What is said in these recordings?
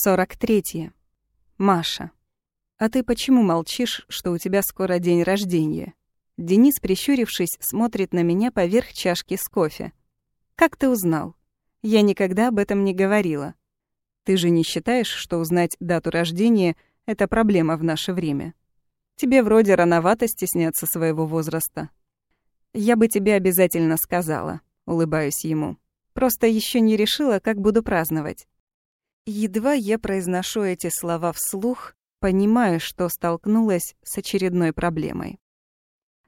43. Маша. А ты почему молчишь, что у тебя скоро день рождения? Денис, прищурившись, смотрит на меня поверх чашки с кофе. Как ты узнал? Я никогда об этом не говорила. Ты же не считаешь, что узнать дату рождения — это проблема в наше время? Тебе вроде рановато стесняться своего возраста. Я бы тебе обязательно сказала, улыбаюсь ему. Просто еще не решила, как буду праздновать. Едва я произношу эти слова вслух, понимаю, что столкнулась с очередной проблемой.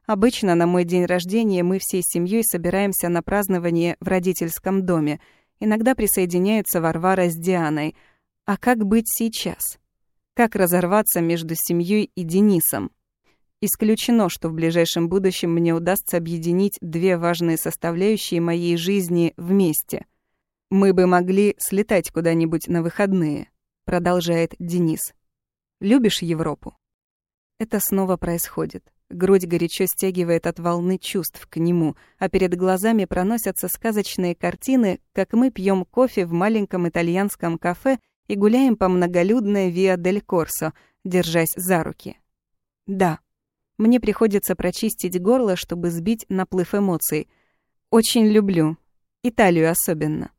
Обычно на мой день рождения мы всей семьей собираемся на празднование в родительском доме. Иногда присоединяются Варвара с Дианой. А как быть сейчас? Как разорваться между семьей и Денисом? Исключено, что в ближайшем будущем мне удастся объединить две важные составляющие моей жизни вместе. «Мы бы могли слетать куда-нибудь на выходные», — продолжает Денис. «Любишь Европу?» Это снова происходит. Грудь горячо стягивает от волны чувств к нему, а перед глазами проносятся сказочные картины, как мы пьем кофе в маленьком итальянском кафе и гуляем по многолюдной Виа дель Корсо, держась за руки. Да, мне приходится прочистить горло, чтобы сбить наплыв эмоций. Очень люблю. Италию особенно.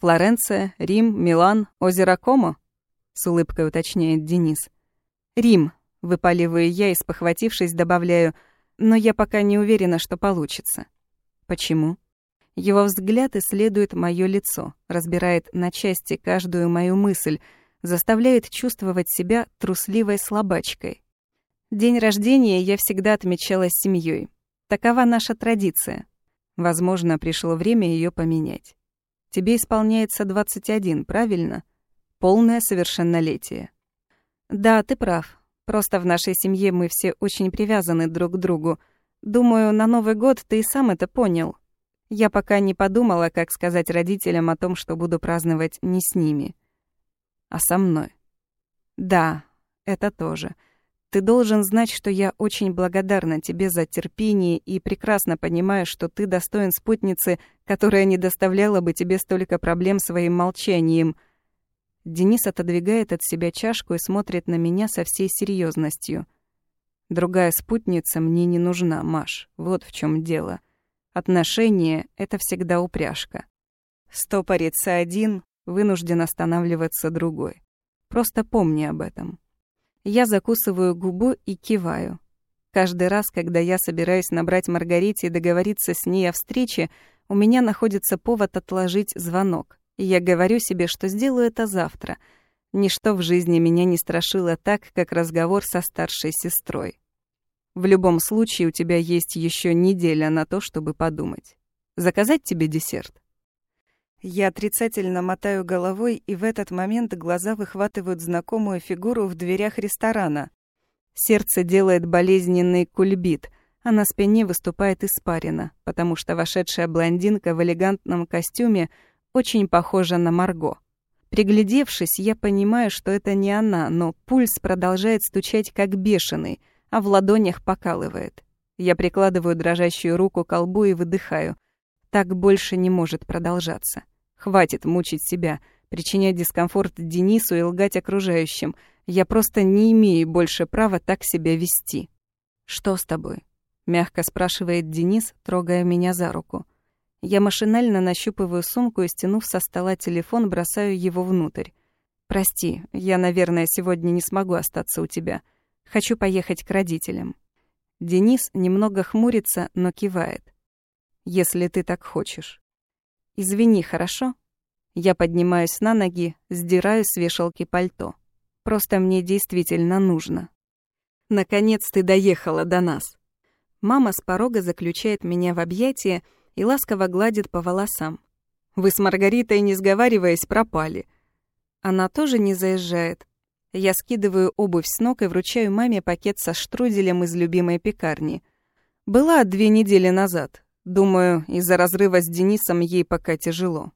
Флоренция, Рим, Милан, озеро Комо?» — с улыбкой уточняет Денис. «Рим», — выпаливаю я и, спохватившись, добавляю, «но я пока не уверена, что получится». «Почему?» Его взгляд исследует моё лицо, разбирает на части каждую мою мысль, заставляет чувствовать себя трусливой слабачкой. День рождения я всегда отмечала с семьёй. Такова наша традиция. Возможно, пришло время её поменять. Тебе исполняется 21, правильно? Полное совершеннолетие. Да, ты прав. Просто в нашей семье мы все очень привязаны друг к другу. Думаю, на Новый год ты и сам это понял. Я пока не подумала, как сказать родителям о том, что буду праздновать не с ними, а со мной. Да, это тоже. Ты должен знать, что я очень благодарна тебе за терпение и прекрасно понимаю, что ты достоин спутницы, которая не доставляла бы тебе столько проблем своим молчанием. Денис отодвигает от себя чашку и смотрит на меня со всей серьезностью. Другая спутница мне не нужна, Маш. Вот в чем дело. Отношения — это всегда упряжка. Стопорится один, вынужден останавливаться другой. Просто помни об этом. Я закусываю губу и киваю. Каждый раз, когда я собираюсь набрать Маргарите и договориться с ней о встрече, у меня находится повод отложить звонок. Я говорю себе, что сделаю это завтра. Ничто в жизни меня не страшило так, как разговор со старшей сестрой. В любом случае у тебя есть еще неделя на то, чтобы подумать. Заказать тебе десерт? Я отрицательно мотаю головой, и в этот момент глаза выхватывают знакомую фигуру в дверях ресторана. Сердце делает болезненный кульбит, а на спине выступает испарина, потому что вошедшая блондинка в элегантном костюме очень похожа на Марго. Приглядевшись, я понимаю, что это не она, но пульс продолжает стучать как бешеный, а в ладонях покалывает. Я прикладываю дрожащую руку к колбу и выдыхаю. Так больше не может продолжаться. Хватит мучить себя, причинять дискомфорт Денису и лгать окружающим. Я просто не имею больше права так себя вести. «Что с тобой?» — мягко спрашивает Денис, трогая меня за руку. Я машинально нащупываю сумку и, стянув со стола телефон, бросаю его внутрь. «Прости, я, наверное, сегодня не смогу остаться у тебя. Хочу поехать к родителям». Денис немного хмурится, но кивает. «Если ты так хочешь». «Извини, хорошо?» Я поднимаюсь на ноги, сдираю с вешалки пальто. Просто мне действительно нужно. Наконец ты доехала до нас. Мама с порога заключает меня в объятия и ласково гладит по волосам. Вы с Маргаритой, не сговариваясь, пропали. Она тоже не заезжает. Я скидываю обувь с ног и вручаю маме пакет со штруделем из любимой пекарни. Была две недели назад. Думаю, из-за разрыва с Денисом ей пока тяжело.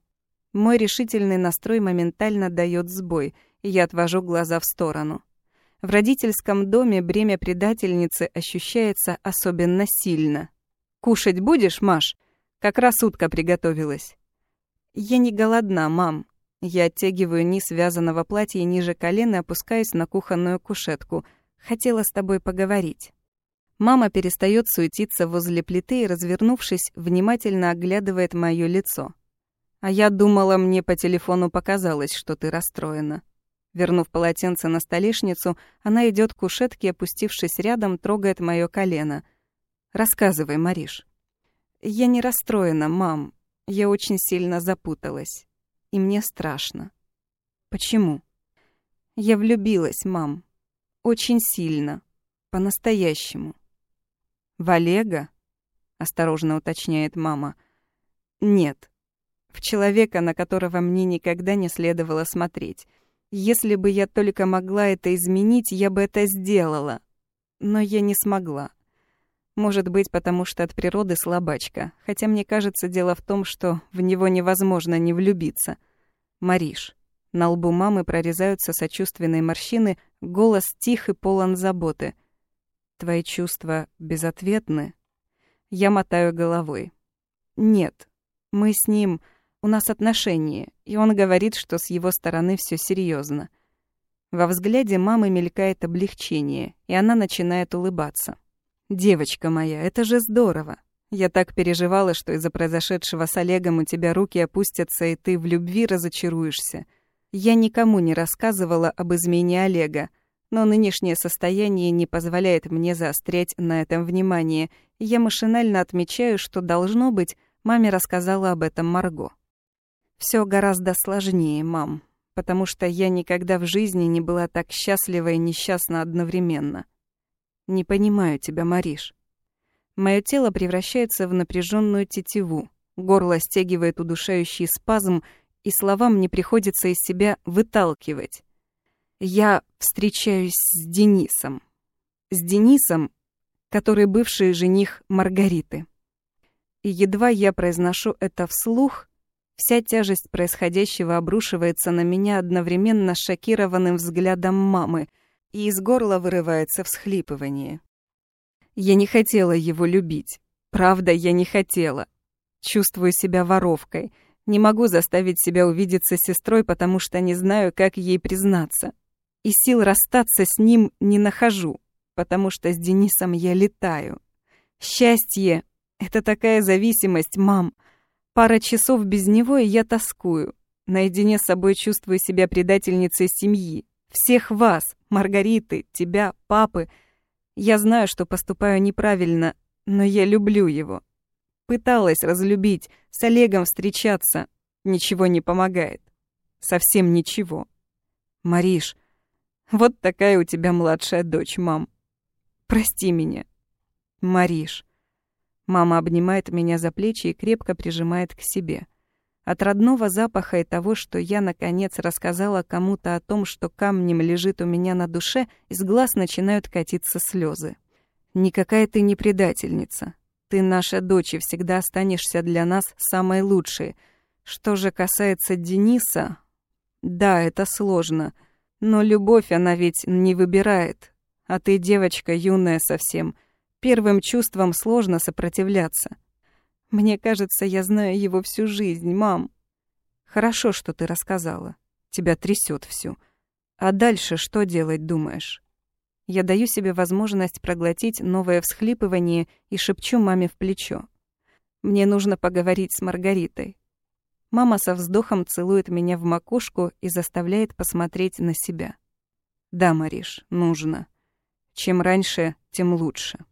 Мой решительный настрой моментально дает сбой, и я отвожу глаза в сторону. В родительском доме бремя предательницы ощущается особенно сильно. «Кушать будешь, Маш? Как раз утка приготовилась». «Я не голодна, мам». Я оттягиваю низ вязаного платья ниже колена и опускаюсь на кухонную кушетку. Хотела с тобой поговорить. Мама перестает суетиться возле плиты и, развернувшись, внимательно оглядывает моё лицо. А я думала, мне по телефону показалось, что ты расстроена. Вернув полотенце на столешницу, она идет к кушетке, опустившись рядом, трогает мое колено. «Рассказывай, Мариш». «Я не расстроена, мам. Я очень сильно запуталась. И мне страшно». «Почему?» «Я влюбилась, мам. Очень сильно. По-настоящему». «В Олега?» — осторожно уточняет мама. «Нет. В человека, на которого мне никогда не следовало смотреть». Если бы я только могла это изменить, я бы это сделала. Но я не смогла. Может быть, потому что от природы слабачка. Хотя мне кажется, дело в том, что в него невозможно не влюбиться. Мариш. На лбу мамы прорезаются сочувственные морщины, голос тих и полон заботы. Твои чувства безответны? Я мотаю головой. Нет. Мы с ним... У нас отношения, и он говорит, что с его стороны все серьезно. Во взгляде мамы мелькает облегчение, и она начинает улыбаться. «Девочка моя, это же здорово. Я так переживала, что из-за произошедшего с Олегом у тебя руки опустятся, и ты в любви разочаруешься. Я никому не рассказывала об измене Олега, но нынешнее состояние не позволяет мне заострять на этом внимание. Я машинально отмечаю, что, должно быть, маме рассказала об этом Марго. Все гораздо сложнее, мам, потому что я никогда в жизни не была так счастлива и несчастна одновременно. Не понимаю тебя, Мариш. Мое тело превращается в напряженную тетиву, горло стягивает удушающий спазм, и словам мне приходится из себя выталкивать. Я встречаюсь с Денисом. С Денисом, который бывший жених Маргариты. И едва я произношу это вслух, Вся тяжесть происходящего обрушивается на меня одновременно шокированным взглядом мамы, и из горла вырывается всхлипывание. Я не хотела его любить. Правда, я не хотела. Чувствую себя воровкой. Не могу заставить себя увидеться с сестрой, потому что не знаю, как ей признаться. И сил расстаться с ним не нахожу, потому что с Денисом я летаю. Счастье — это такая зависимость, мам — Пара часов без него, и я тоскую. Наедине с собой чувствую себя предательницей семьи. Всех вас, Маргариты, тебя, папы. Я знаю, что поступаю неправильно, но я люблю его. Пыталась разлюбить, с Олегом встречаться. Ничего не помогает. Совсем ничего. Мариш, вот такая у тебя младшая дочь, мам. Прости меня. Мариш. Мама обнимает меня за плечи и крепко прижимает к себе. От родного запаха и того, что я, наконец, рассказала кому-то о том, что камнем лежит у меня на душе, из глаз начинают катиться слезы. «Никакая ты не предательница. Ты наша дочь и всегда останешься для нас самой лучшей. Что же касается Дениса... Да, это сложно. Но любовь она ведь не выбирает. А ты девочка юная совсем. Первым чувствам сложно сопротивляться. Мне кажется, я знаю его всю жизнь, мам. Хорошо, что ты рассказала. Тебя трясет всю. А дальше что делать, думаешь? Я даю себе возможность проглотить новое всхлипывание и шепчу маме в плечо. Мне нужно поговорить с Маргаритой. Мама со вздохом целует меня в макушку и заставляет посмотреть на себя. Да, Мариш, нужно. Чем раньше, тем лучше.